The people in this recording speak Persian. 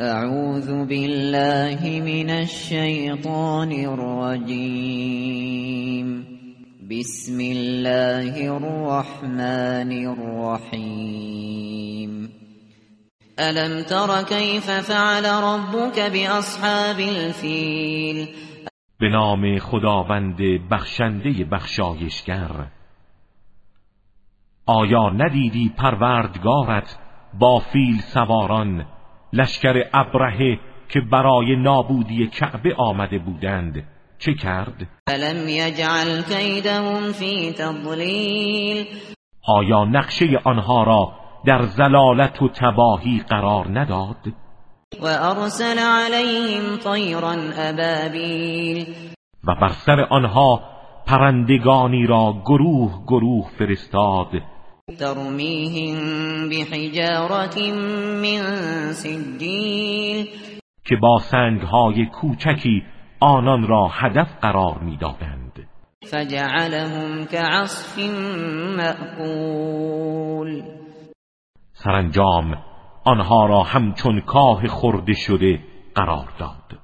اعوذ بالله من الشیطان الرجیم بسم الله الرحمن الرحیم الم تر كيف فعل ربك باصحاب الفیل به نام خداوند بخشنده بخشایشگر. آیا ندیدی پروردگارت با فیل سواران لشکر ابرهه که برای نابودی کعبه آمده بودند چه کرد؟ الم یجعل کیدهم فی تضلیل آیا نقشه آنها را در زلالت و تباهی قرار نداد؟ و ارسل علیهم طیرا ابابیل و بر سر آنها پرندگانی را گروه گروه فرستاد ترمیهم بحجارت من سجیل که با سنگهای کوچکی آنان را هدف قرار می‌دادند. فجعلهم كعصف مأکول سرانجام آنها را همچون کاه خورده شده قرار داد.